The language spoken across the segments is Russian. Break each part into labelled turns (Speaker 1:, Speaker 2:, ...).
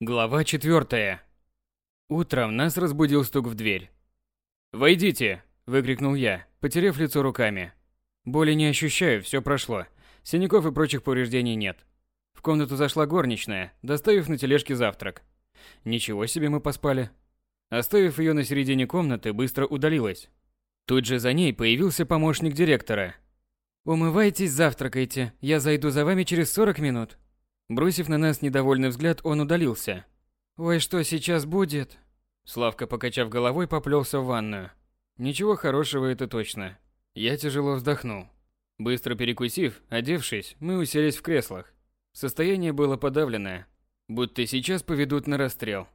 Speaker 1: Глава четвертая. Утром нас разбудил стук в дверь. «Войдите!» – выкрикнул я, потеряв лицо руками. Боли не ощущаю, все прошло. Синяков и прочих повреждений нет. В комнату зашла горничная, доставив на тележке завтрак. Ничего себе мы поспали. Оставив ее на середине комнаты, быстро удалилась. Тут же за ней появился помощник директора. «Умывайтесь, завтракайте. Я зайду за вами через 40 минут». Бросив на нас недовольный взгляд, он удалился. «Ой, что сейчас будет?» Славка, покачав головой, поплелся в ванную. Ничего хорошего это точно. Я тяжело вздохнул. Быстро перекусив, одевшись, мы уселись в креслах. Состояние было подавленное, будто сейчас поведут на расстрел.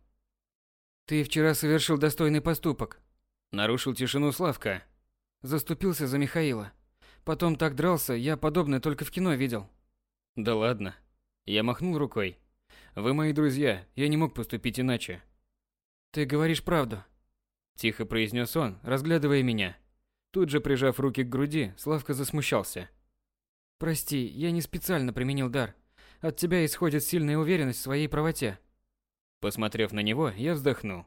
Speaker 1: «Ты вчера совершил достойный поступок», — нарушил тишину Славка. Заступился за Михаила. Потом так дрался, я подобное только в кино видел. «Да ладно», я махнул рукой. Вы мои друзья, я не мог поступить иначе. Ты говоришь правду, тихо произнес он, разглядывая меня. Тут же прижав руки к груди, Славка засмущался. Прости, я не специально применил дар. От тебя исходит сильная уверенность в своей правоте. Посмотрев на него, я вздохнул.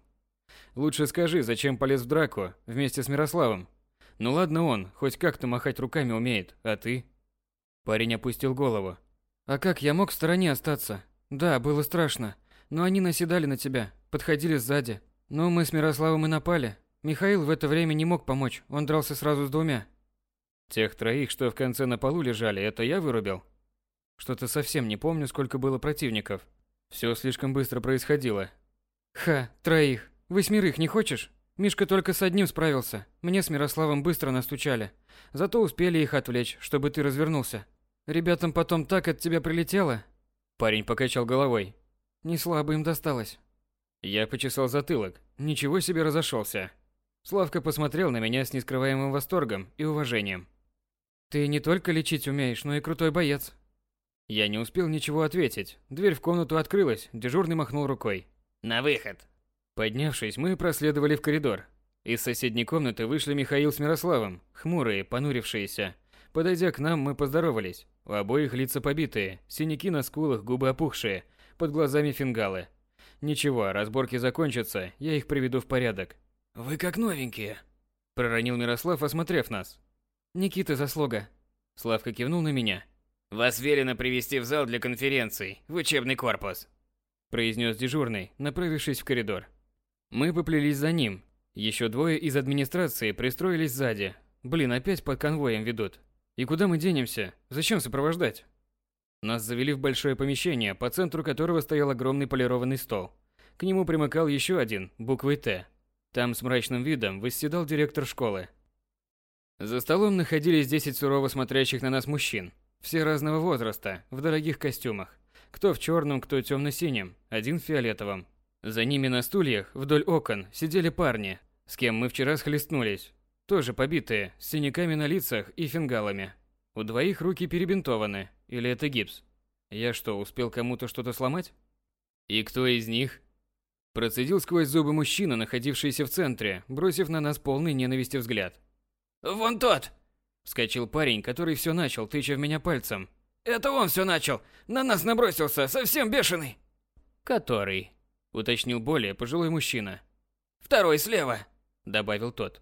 Speaker 1: Лучше скажи, зачем полез в драку вместе с Мирославом? Ну ладно он, хоть как-то махать руками умеет, а ты? Парень опустил голову. А как я мог в стороне остаться? Да, было страшно. Но они наседали на тебя, подходили сзади. Но мы с Мирославом и напали. Михаил в это время не мог помочь, он дрался сразу с двумя. Тех троих, что в конце на полу лежали, это я вырубил? Что-то совсем не помню, сколько было противников. Все слишком быстро происходило. Ха, троих. Восьмерых не хочешь? Мишка только с одним справился. Мне с Мирославом быстро настучали. Зато успели их отвлечь, чтобы ты развернулся. Ребятам потом так от тебя прилетело. Парень покачал головой. Не слабо им досталось. Я почесал затылок. Ничего себе разошелся. Славка посмотрел на меня с нескрываемым восторгом и уважением. Ты не только лечить умеешь, но и крутой боец. Я не успел ничего ответить. Дверь в комнату открылась, дежурный махнул рукой. На выход. Поднявшись, мы проследовали в коридор. Из соседней комнаты вышли Михаил с Мирославом, хмурые, понурившиеся. Подойдя к нам, мы поздоровались. У обоих лица побитые, синяки на скулах, губы опухшие, под глазами фингалы. Ничего, разборки закончатся, я их приведу в порядок. «Вы как новенькие», – проронил Мирослав, осмотрев нас. «Никита заслуга». Славка кивнул на меня. «Вас велено привести в зал для конференций, в учебный корпус», – произнес дежурный, направившись в коридор. Мы поплелись за ним. Еще двое из администрации пристроились сзади. Блин, опять под конвоем ведут. И куда мы денемся? Зачем сопровождать? Нас завели в большое помещение, по центру которого стоял огромный полированный стол. К нему примыкал еще один, буквой «Т». Там с мрачным видом восседал директор школы. За столом находились 10 сурово смотрящих на нас мужчин. Все разного возраста, в дорогих костюмах. Кто в черном, кто темно-синем, один в фиолетовом. За ними на стульях, вдоль окон, сидели парни, с кем мы вчера схлестнулись. Тоже побитые, с синяками на лицах и фингалами. У двоих руки перебинтованы, или это гипс? Я что, успел кому-то что-то сломать? И кто из них? Процедил сквозь зубы мужчина, находившийся в центре, бросив на нас полный ненависти взгляд. «Вон тот!» Вскочил парень, который все начал, тыча в меня пальцем. «Это он все начал! На нас набросился, совсем бешеный!» «Который?» Уточнил более пожилой мужчина. «Второй слева!» Добавил тот.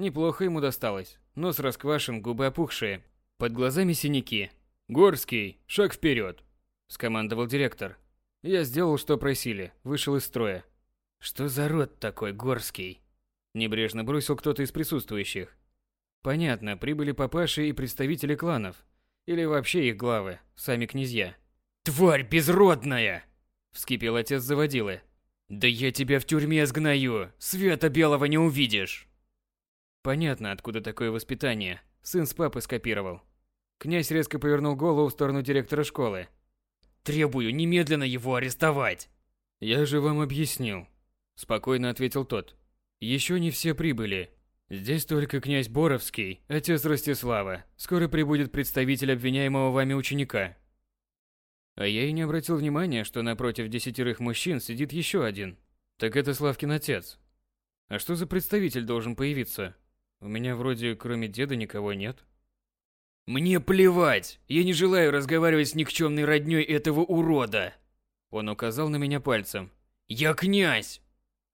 Speaker 1: Неплохо ему досталось. Нос расквашен, губы опухшие. Под глазами синяки. «Горский, шаг вперед!» – скомандовал директор. Я сделал, что просили, вышел из строя. «Что за род такой, Горский?» Небрежно бросил кто-то из присутствующих. Понятно, прибыли папаши и представители кланов. Или вообще их главы, сами князья. «Тварь безродная!» – вскипел отец заводилы. «Да я тебя в тюрьме сгною! Света белого не увидишь!» Понятно, откуда такое воспитание. Сын с папы скопировал. Князь резко повернул голову в сторону директора школы. «Требую немедленно его арестовать!» «Я же вам объяснил», – спокойно ответил тот. «Еще не все прибыли. Здесь только князь Боровский, отец Ростислава. Скоро прибудет представитель обвиняемого вами ученика». А я и не обратил внимания, что напротив десятерых мужчин сидит еще один. Так это Славкин отец. А что за представитель должен появиться? У меня вроде кроме деда никого нет. Мне плевать. Я не желаю разговаривать с никчемной роднёй этого урода. Он указал на меня пальцем. «Я князь!»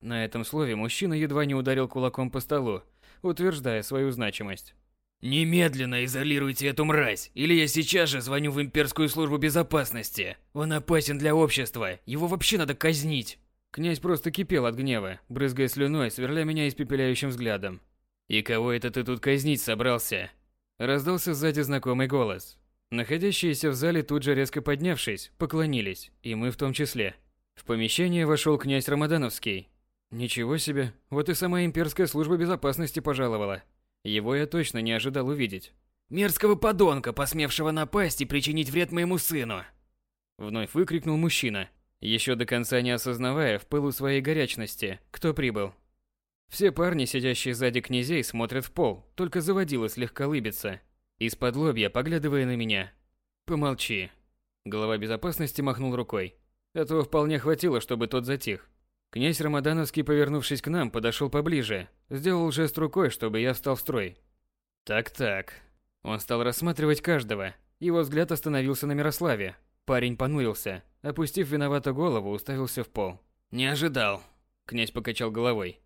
Speaker 1: На этом слове мужчина едва не ударил кулаком по столу, утверждая свою значимость. «Немедленно изолируйте эту мразь, или я сейчас же звоню в имперскую службу безопасности. Он опасен для общества, его вообще надо казнить!» Князь просто кипел от гнева, брызгая слюной, сверля меня испепеляющим взглядом. «И кого это ты тут казнить собрался?» Раздался сзади знакомый голос. Находящиеся в зале тут же резко поднявшись, поклонились, и мы в том числе. В помещение вошел князь Рамадановский. Ничего себе, вот и сама имперская служба безопасности пожаловала. Его я точно не ожидал увидеть. «Мерзкого подонка, посмевшего напасть и причинить вред моему сыну!» Вновь выкрикнул мужчина, еще до конца не осознавая в пылу своей горячности, кто прибыл. Все парни, сидящие сзади князей, смотрят в пол, только заводила слегка лыбится. Из-под лобья, поглядывая на меня. «Помолчи». Глава безопасности махнул рукой. Этого вполне хватило, чтобы тот затих. Князь Рамадановский, повернувшись к нам, подошел поближе, сделал жест рукой, чтобы я встал в строй. Так-так. Он стал рассматривать каждого. Его взгляд остановился на Мирославе. Парень понурился, опустив виновато голову, уставился в пол. «Не ожидал», — князь покачал головой.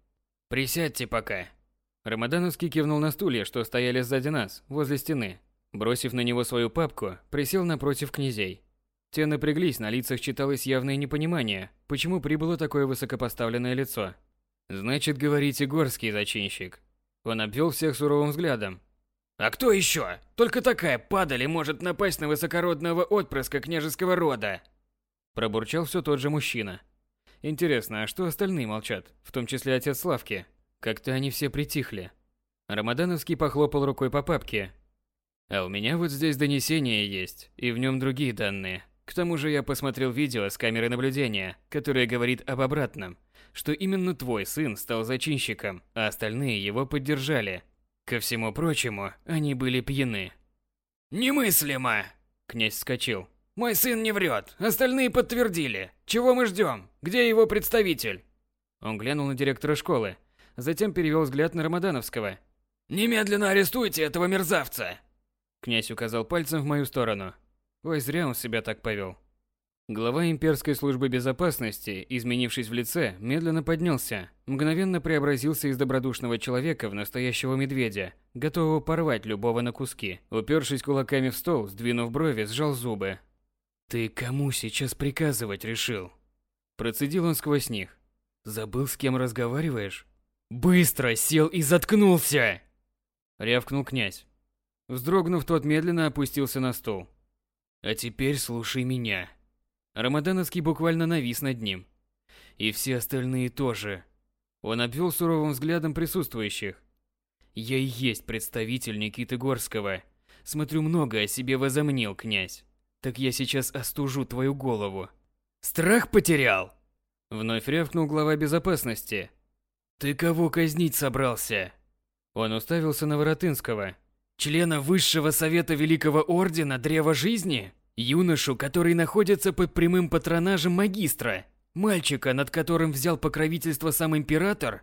Speaker 1: «Присядьте пока». Рамадановский кивнул на стулья, что стояли сзади нас, возле стены. Бросив на него свою папку, присел напротив князей. Те напряглись, на лицах читалось явное непонимание, почему прибыло такое высокопоставленное лицо. «Значит, говорите, горский зачинщик». Он обвел всех суровым взглядом. «А кто еще? Только такая падаль может напасть на высокородного отпрыска княжеского рода!» Пробурчал все тот же мужчина. Интересно, а что остальные молчат, в том числе отец Славки? Как-то они все притихли. Рамадановский похлопал рукой по папке. А у меня вот здесь донесение есть, и в нем другие данные. К тому же я посмотрел видео с камеры наблюдения, которое говорит об обратном, что именно твой сын стал зачинщиком, а остальные его поддержали. Ко всему прочему, они были пьяны. «Немыслимо!» Князь вскочил. «Мой сын не врет, остальные подтвердили. Чего мы ждем? Где его представитель?» Он глянул на директора школы, затем перевел взгляд на Рамадановского. «Немедленно арестуйте этого мерзавца!» Князь указал пальцем в мою сторону. Ой, зря он себя так повел. Глава имперской службы безопасности, изменившись в лице, медленно поднялся, мгновенно преобразился из добродушного человека в настоящего медведя, готового порвать любого на куски. Упершись кулаками в стол, сдвинув брови, сжал зубы. «Ты кому сейчас приказывать решил?» Процедил он сквозь них. «Забыл, с кем разговариваешь?» «Быстро сел и заткнулся!» Рявкнул князь. Вздрогнув, тот медленно опустился на стул. А теперь слушай меня. Рамадановский буквально навис над ним. И все остальные тоже. Он обвел суровым взглядом присутствующих. Я и есть представитель Никиты Горского. Смотрю, много о себе возомнил, князь. Так я сейчас остужу твою голову. Страх потерял? Вновь рявкнул глава безопасности. Ты кого казнить собрался? Он уставился на Воротынского, Члена Высшего Совета Великого Ордена Древа Жизни? Юношу, который находится под прямым патронажем магистра? Мальчика, над которым взял покровительство сам император?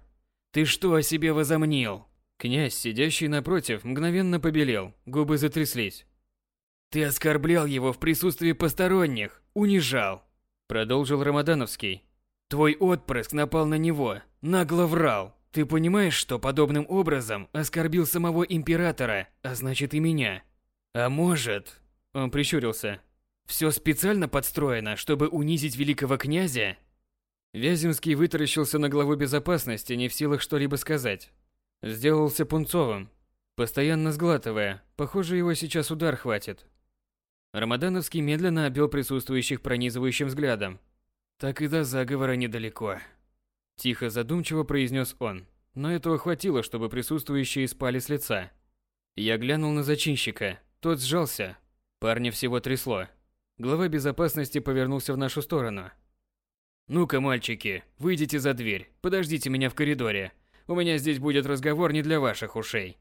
Speaker 1: Ты что о себе возомнил? Князь, сидящий напротив, мгновенно побелел, губы затряслись. Ты оскорблял его в присутствии посторонних, унижал, продолжил Рамадановский. Твой отпрыск напал на него, нагло врал, ты понимаешь, что подобным образом оскорбил самого императора, а значит и меня? А может... Он прищурился. Все специально подстроено, чтобы унизить великого князя? Вяземский вытаращился на главу безопасности, не в силах что-либо сказать. Сделался пунцовым, постоянно сглатывая. Похоже, его сейчас удар хватит. Рамадановский медленно обвел присутствующих пронизывающим взглядом. Так и до заговора недалеко. Тихо задумчиво произнес он, но этого хватило, чтобы присутствующие спали с лица. Я глянул на зачинщика, тот сжался. Парня всего трясло. Глава безопасности повернулся в нашу сторону. «Ну-ка, мальчики, выйдите за дверь, подождите меня в коридоре. У меня здесь будет разговор не для ваших ушей».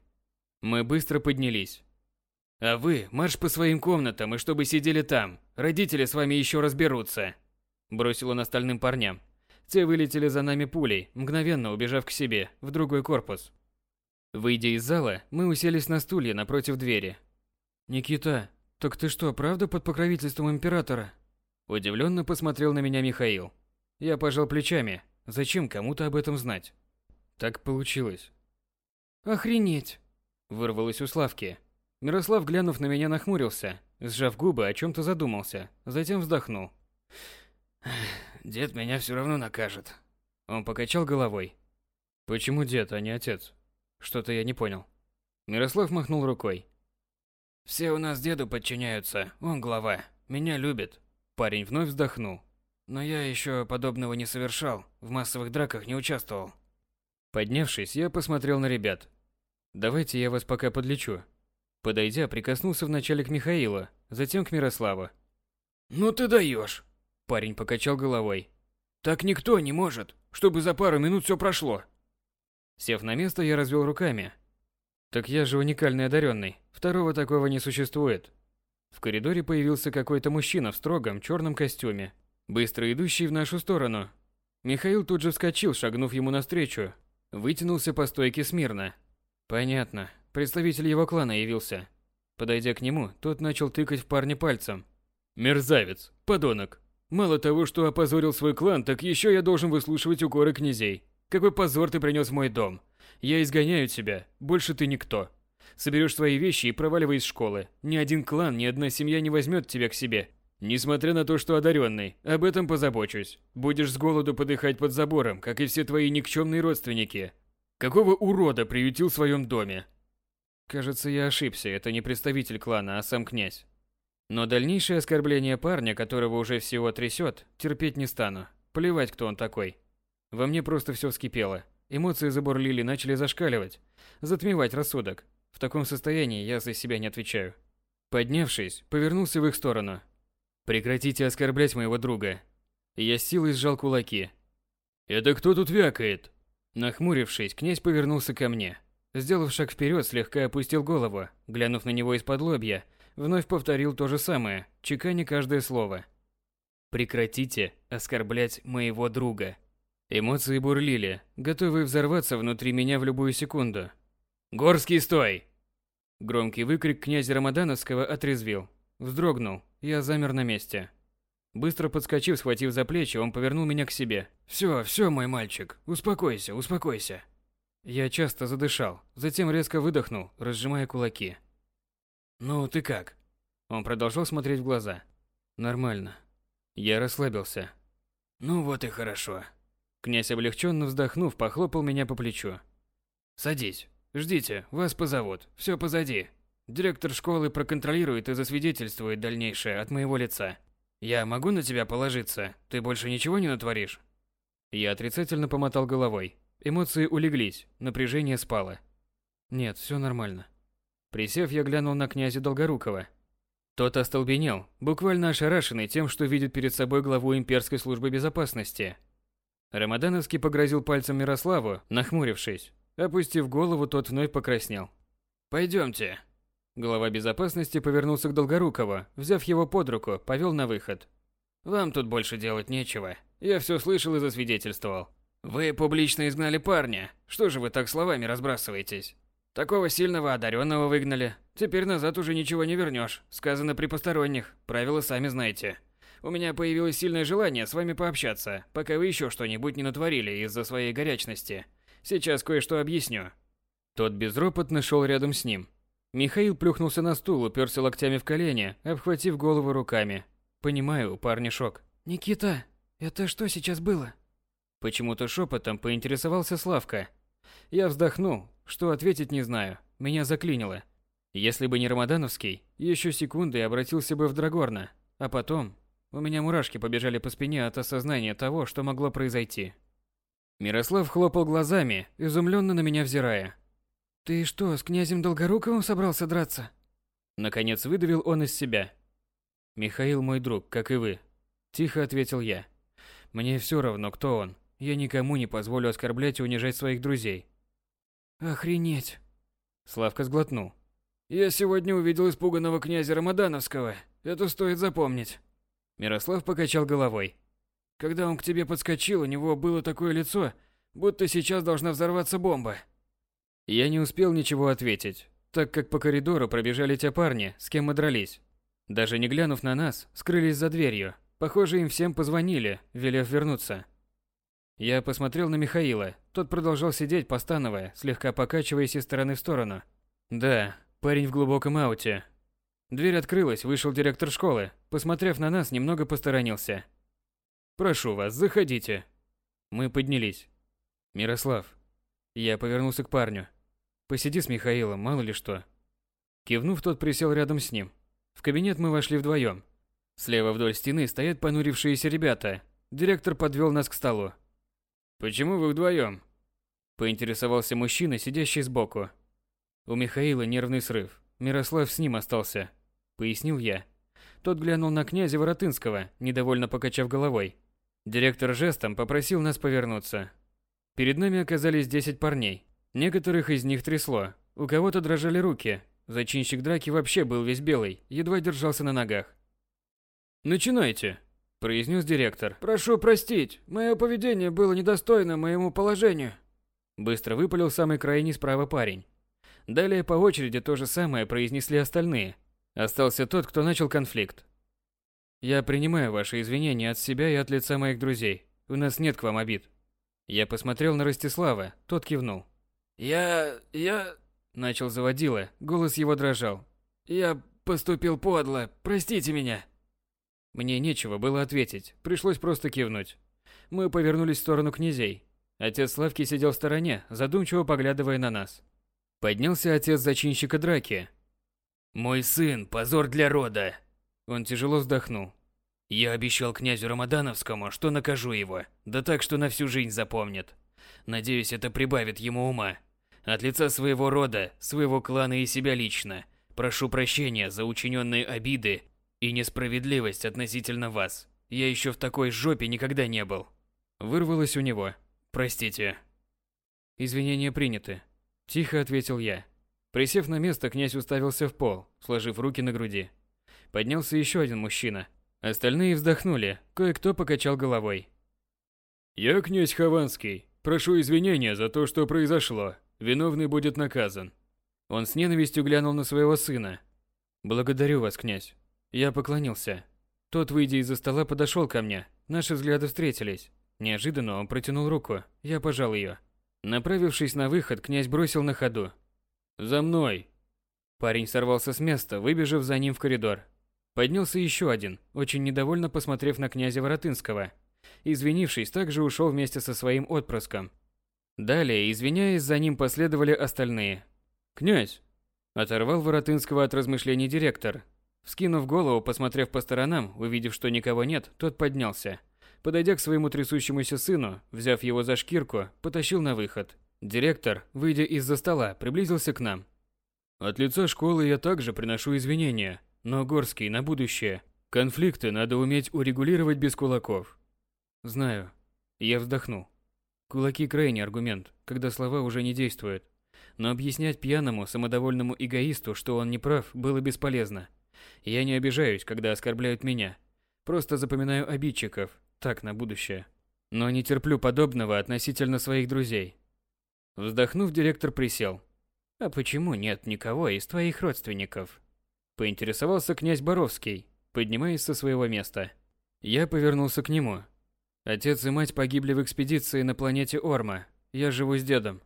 Speaker 1: Мы быстро поднялись. «А вы марш по своим комнатам и чтобы сидели там. Родители с вами еще разберутся», – бросил он остальным парням. Те вылетели за нами пулей, мгновенно убежав к себе, в другой корпус. Выйдя из зала, мы уселись на стулья напротив двери. «Никита, так ты что, правда под покровительством императора?» Удивленно посмотрел на меня Михаил. Я пожал плечами. Зачем кому-то об этом знать? Так получилось.
Speaker 2: Охренеть!
Speaker 1: Вырвалось у Славки. Мирослав, глянув на меня, нахмурился, сжав губы, о чем-то задумался, затем вздохнул.
Speaker 2: Дед меня все равно накажет.
Speaker 1: Он покачал головой. Почему дед, а не отец? Что-то я не понял. Мирослав махнул рукой.
Speaker 2: Все у нас деду подчиняются, он глава, меня любит.
Speaker 1: Парень вновь вздохнул.
Speaker 2: Но я еще подобного не совершал, в массовых драках не участвовал.
Speaker 1: Поднявшись, я посмотрел на ребят. Давайте я вас пока подлечу. Подойдя, прикоснулся вначале к Михаилу, затем к Мирославу.
Speaker 2: Ну ты даешь.
Speaker 1: Парень покачал головой.
Speaker 2: Так никто не может, чтобы за пару минут все прошло.
Speaker 1: Сев на место, я развел руками. Так я же уникальный одаренный. Второго такого не существует. В коридоре появился какой-то мужчина в строгом черном костюме, быстро идущий в нашу сторону. Михаил тут же вскочил, шагнув ему навстречу. Вытянулся по стойке смирно. Понятно. Представитель его клана явился. Подойдя к нему, тот начал тыкать в парня пальцем. «Мерзавец! Подонок! Мало того, что опозорил свой клан, так еще я должен выслушивать укоры князей. Какой позор ты принес в мой дом. Я изгоняю тебя, больше ты никто. Соберешь свои вещи и проваливай из школы. Ни один клан, ни одна семья не возьмет тебя к себе. Несмотря на то, что одаренный, об этом позабочусь. Будешь с голоду подыхать под забором, как и все твои никчемные родственники. Какого урода приютил в своем доме? Кажется, я ошибся, это не представитель клана, а сам князь. Но дальнейшее оскорбление парня, которого уже всего трясет, терпеть не стану. Плевать, кто он такой. Во мне просто все вскипело. Эмоции забурлили, начали зашкаливать. Затмевать рассудок. В таком состоянии я за себя не отвечаю. Поднявшись, повернулся в их сторону. «Прекратите оскорблять моего друга». Я с силой сжал кулаки. «Это кто тут вякает?» Нахмурившись, князь повернулся ко мне. Сделав шаг вперед, слегка опустил голову, глянув на него из-под лобья, вновь повторил то же самое, чеканя каждое слово. «Прекратите оскорблять моего друга». Эмоции бурлили, готовые взорваться внутри меня в любую секунду. «Горский, стой!» Громкий выкрик князя Рамадановского отрезвил. Вздрогнул, я замер на месте. Быстро подскочив, схватив за плечи, он повернул меня к себе. «Все, все, мой мальчик, успокойся, успокойся». Я часто задышал, затем резко выдохнул, разжимая кулаки. «Ну, ты как?» Он продолжал смотреть в глаза. «Нормально». Я расслабился.
Speaker 2: «Ну вот и хорошо».
Speaker 1: Князь, облегченно вздохнув, похлопал меня по плечу.
Speaker 2: «Садись. Ждите, вас позовут. Все позади. Директор школы проконтролирует и засвидетельствует дальнейшее от моего лица. Я могу на тебя положиться? Ты больше ничего не натворишь?»
Speaker 1: Я отрицательно помотал головой. Эмоции улеглись, напряжение спало. Нет, все нормально. Присев, я глянул на князя Долгорукова. Тот остолбенел, буквально ошарашенный тем, что видит перед собой главу имперской службы безопасности. Рамадановский погрозил пальцем Мирославу, нахмурившись. Опустив голову, тот вновь покраснел.
Speaker 2: «Пойдемте».
Speaker 1: Глава безопасности повернулся к Долгорукову, взяв его под руку, повел на выход.
Speaker 2: «Вам тут больше делать нечего. Я все слышал и засвидетельствовал. Вы публично изгнали парня. Что же вы так словами разбрасываетесь? Такого сильного одаренного выгнали. Теперь назад уже ничего не вернешь. Сказано при посторонних. Правила сами знаете. У меня появилось сильное желание с вами пообщаться, пока вы еще что-нибудь не натворили из-за своей горячности. Сейчас кое-что объясню.
Speaker 1: Тот безропотно шел рядом с ним. Михаил плюхнулся на стул, уперся локтями в колени, обхватив голову руками. Понимаю, у шок.
Speaker 2: «Никита, это что сейчас было?»
Speaker 1: Почему-то шепотом поинтересовался Славка. Я вздохнул, что ответить не знаю. Меня заклинило. Если бы не Рамадановский, еще секунды обратился бы в Драгорна. А потом... У меня мурашки побежали по спине от осознания того, что могло произойти. Мирослав хлопал глазами, изумленно на меня взирая.
Speaker 2: «Ты что, с князем Долгоруковым собрался драться?»
Speaker 1: Наконец выдавил он из себя. «Михаил мой друг, как и вы», – тихо ответил я. «Мне все равно, кто он. Я никому не позволю оскорблять и унижать своих друзей.
Speaker 2: Охренеть.
Speaker 1: Славка сглотнул.
Speaker 2: Я сегодня увидел испуганного князя Рамадановского. Это стоит запомнить.
Speaker 1: Мирослав покачал головой.
Speaker 2: Когда он к тебе подскочил, у него было такое лицо, будто сейчас должна взорваться бомба.
Speaker 1: Я не успел ничего ответить, так как по коридору пробежали те парни, с кем мы дрались. Даже не глянув на нас, скрылись за дверью. Похоже, им всем позвонили, велев вернуться. Я посмотрел на Михаила. Тот продолжал сидеть, постановая, слегка покачиваясь из стороны в сторону. Да, парень в глубоком ауте. Дверь открылась, вышел директор школы. Посмотрев на нас, немного посторонился. «Прошу вас, заходите». Мы поднялись. «Мирослав». Я повернулся к парню. «Посиди с Михаилом, мало ли что». Кивнув, тот присел рядом с ним. В кабинет мы вошли вдвоем. Слева вдоль стены стоят понурившиеся ребята. Директор подвел нас к столу.
Speaker 2: «Почему вы вдвоем?»
Speaker 1: Поинтересовался мужчина, сидящий сбоку. У Михаила нервный срыв. Мирослав с ним остался. Пояснил я. Тот глянул на князя Воротынского, недовольно покачав головой. Директор жестом попросил нас повернуться. Перед нами оказались 10 парней. Некоторых из них трясло. У кого-то дрожали руки. Зачинщик драки вообще был весь белый, едва держался на ногах.
Speaker 2: «Начинайте», – произнес директор.
Speaker 3: «Прошу простить, мое поведение было недостойно моему положению».
Speaker 1: Быстро выпалил самый крайний справа парень. Далее по очереди то же самое произнесли остальные. Остался тот, кто начал конфликт. Я принимаю ваши извинения от себя и от лица моих друзей. У нас нет к вам обид. Я посмотрел на Ростислава, тот кивнул.
Speaker 3: Я... я...
Speaker 1: Начал заводила, голос его дрожал.
Speaker 3: Я поступил подло, простите меня.
Speaker 1: Мне нечего было ответить, пришлось просто кивнуть. Мы повернулись в сторону князей. Отец Славки сидел в стороне, задумчиво поглядывая на нас. Поднялся отец зачинщика драки.
Speaker 4: «Мой сын – позор для рода!»
Speaker 1: Он тяжело вздохнул.
Speaker 4: «Я обещал князю Рамадановскому, что накажу его, да так, что на всю жизнь запомнит. Надеюсь, это прибавит ему ума. От лица своего рода, своего клана и себя лично, прошу прощения за учиненные обиды и несправедливость относительно вас. Я еще в такой жопе никогда не был».
Speaker 1: Вырвалось у него.
Speaker 4: «Простите».
Speaker 1: «Извинения приняты», – тихо ответил я. Присев на место, князь уставился в пол, сложив руки на груди. Поднялся еще один мужчина. Остальные вздохнули, кое-кто покачал головой.
Speaker 2: «Я князь Хованский. Прошу извинения за то, что произошло. Виновный будет наказан».
Speaker 1: Он с ненавистью глянул на своего сына. «Благодарю вас, князь». Я поклонился. Тот, выйдя из-за стола, подошел ко мне. Наши взгляды встретились. Неожиданно он протянул руку. Я пожал ее. Направившись на выход, князь бросил на ходу.
Speaker 2: «За мной!»
Speaker 1: Парень сорвался с места, выбежав за ним в коридор. Поднялся еще один, очень недовольно посмотрев на князя Воротынского. Извинившись, также ушел вместе со своим отпрыском. Далее, извиняясь, за ним последовали остальные.
Speaker 2: «Князь!»
Speaker 1: Оторвал Воротынского от размышлений директор. Вскинув голову, посмотрев по сторонам, увидев, что никого нет, тот поднялся. Подойдя к своему трясущемуся сыну, взяв его за шкирку, потащил на выход. Директор, выйдя из-за стола, приблизился к нам.
Speaker 2: «От лица школы я также приношу извинения. Но, Горский, на будущее. Конфликты надо уметь урегулировать без кулаков.
Speaker 1: Знаю. Я вздохнул. Кулаки крайний аргумент, когда слова уже не действуют. Но объяснять пьяному, самодовольному эгоисту, что он не прав, было бесполезно. Я не обижаюсь, когда оскорбляют меня. Просто запоминаю обидчиков, так на будущее. Но не терплю подобного относительно своих друзей. Вздохнув, директор присел. А почему нет никого из твоих родственников? Поинтересовался князь Боровский, поднимаясь со своего места. Я повернулся к нему. Отец и мать погибли в экспедиции на планете Орма. Я живу с дедом.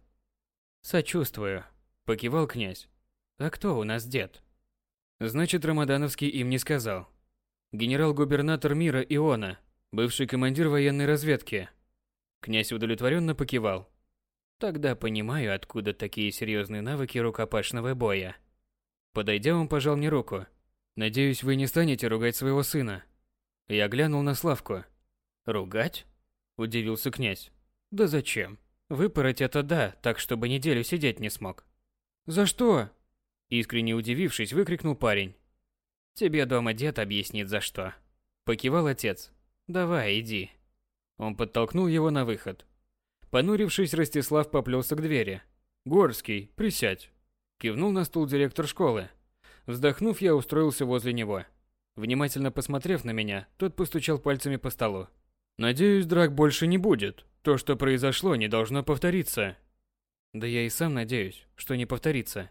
Speaker 1: Сочувствую, покивал князь. А кто у нас дед? Значит, Рамадановский им не сказал. Генерал-губернатор мира Иона, бывший командир военной разведки. Князь удовлетворенно покивал. Тогда понимаю, откуда такие серьезные навыки рукопашного боя. Подойдя, он пожал мне руку. «Надеюсь, вы не станете ругать своего сына». Я глянул на Славку. «Ругать?» – удивился князь. «Да зачем? Выпороть это да, так чтобы неделю сидеть не смог».
Speaker 3: «За что?»
Speaker 1: Искренне удивившись, выкрикнул парень. «Тебе дома дед объяснит за что». Покивал отец. «Давай, иди». Он подтолкнул его на выход. Понурившись, Ростислав поплелся к двери. «Горский, присядь». Кивнул на стул директор школы. Вздохнув, я устроился возле него. Внимательно посмотрев на меня, тот постучал пальцами по столу. «Надеюсь, драк больше не будет. То, что произошло, не должно повториться». «Да я и сам надеюсь, что не повторится.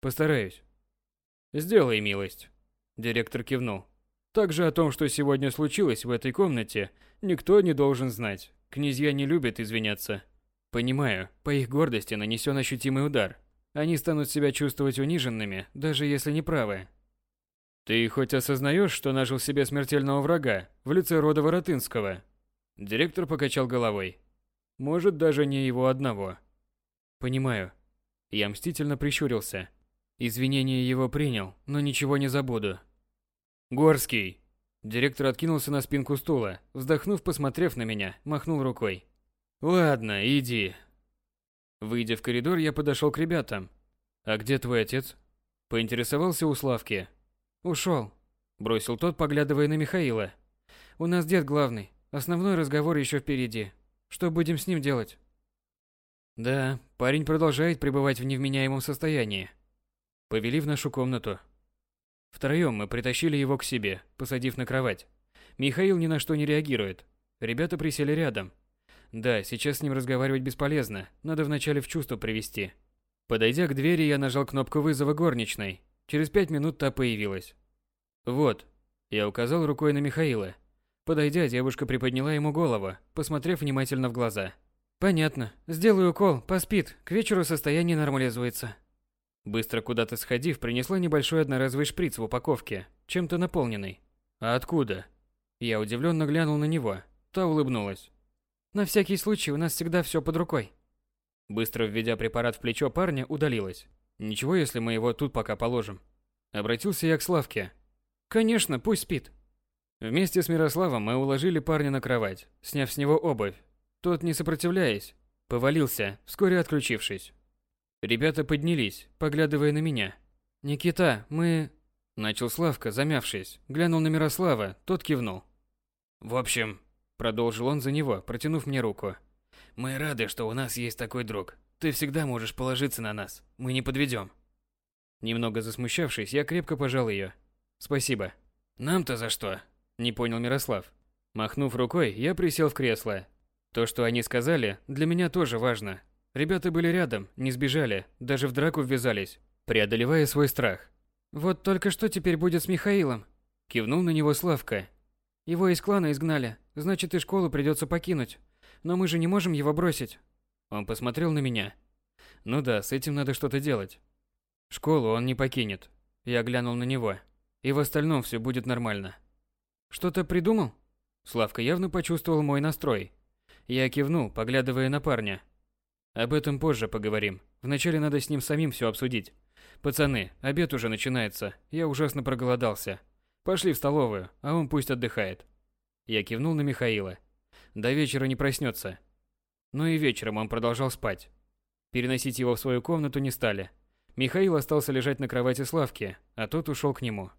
Speaker 1: Постараюсь». «Сделай милость». Директор кивнул. Также о том, что сегодня случилось в этой комнате, никто не должен знать. Князья не любят извиняться. Понимаю, по их гордости нанесен ощутимый удар. Они станут себя чувствовать униженными, даже если не правы. Ты хоть осознаешь, что нажил себе смертельного врага в лице рода Воротынского? Директор покачал головой. Может, даже не его одного. Понимаю. Я мстительно прищурился. Извинения его принял, но ничего не забуду. Горский. Директор откинулся на спинку стула, вздохнув, посмотрев на меня, махнул рукой. Ладно, иди. Выйдя в коридор, я подошел к ребятам. А где твой отец? Поинтересовался у Славки.
Speaker 3: Ушел, бросил тот, поглядывая на Михаила. У нас дед главный. Основной разговор еще впереди. Что будем с ним делать?
Speaker 1: Да, парень продолжает пребывать в невменяемом состоянии. Повели в нашу комнату. Втроем мы притащили его к себе, посадив на кровать. Михаил ни на что не реагирует. Ребята присели рядом. Да, сейчас с ним разговаривать бесполезно, надо вначале в чувство привести. Подойдя к двери, я нажал кнопку вызова горничной. Через пять минут та появилась. «Вот», – я указал рукой на Михаила. Подойдя, девушка приподняла ему голову, посмотрев внимательно в глаза.
Speaker 3: «Понятно. Сделаю укол, поспит, к вечеру состояние нормализуется».
Speaker 1: Быстро куда-то сходив, принесла небольшой одноразовый шприц в упаковке, чем-то наполненный. «А откуда?» Я удивленно глянул на него. Та улыбнулась.
Speaker 3: «На всякий случай, у нас всегда все под рукой».
Speaker 1: Быстро введя препарат в плечо парня, удалилась. Ничего, если мы его тут пока положим. Обратился я к Славке.
Speaker 3: Конечно, пусть спит.
Speaker 1: Вместе с Мирославом мы уложили парня на кровать, сняв с него обувь. Тот, не сопротивляясь, повалился, вскоре отключившись. Ребята поднялись, поглядывая на меня.
Speaker 3: «Никита, мы...»
Speaker 1: Начал Славка, замявшись. Глянул на Мирослава, тот кивнул.
Speaker 4: «В общем...»
Speaker 1: Продолжил он за него, протянув мне руку.
Speaker 4: «Мы рады, что у нас есть такой друг. Ты всегда можешь положиться на нас. Мы не подведем.
Speaker 1: Немного засмущавшись, я крепко пожал ее. Спасибо.
Speaker 4: Нам-то за что?
Speaker 1: Не понял Мирослав. Махнув рукой, я присел в кресло. То, что они сказали, для меня тоже важно. Ребята были рядом, не сбежали, даже в драку ввязались, преодолевая свой страх.
Speaker 3: Вот только что теперь будет с Михаилом?
Speaker 1: Кивнул на него Славка.
Speaker 3: Его из клана изгнали, значит и школу придется покинуть. Но мы же не можем его бросить.
Speaker 1: Он посмотрел на меня. Ну да, с этим надо что-то делать. Школу он не покинет. Я глянул на него. И в остальном все будет нормально.
Speaker 3: Что-то придумал?
Speaker 1: Славка явно почувствовал мой настрой. Я кивнул, поглядывая на парня. Об этом позже поговорим. Вначале надо с ним самим все обсудить. Пацаны, обед уже начинается. Я ужасно проголодался. Пошли в столовую, а он пусть отдыхает. Я кивнул на Михаила. До вечера не проснется. Но и вечером он продолжал спать. Переносить его в свою комнату не стали. Михаил остался лежать на кровати Славки, а тот ушел к нему.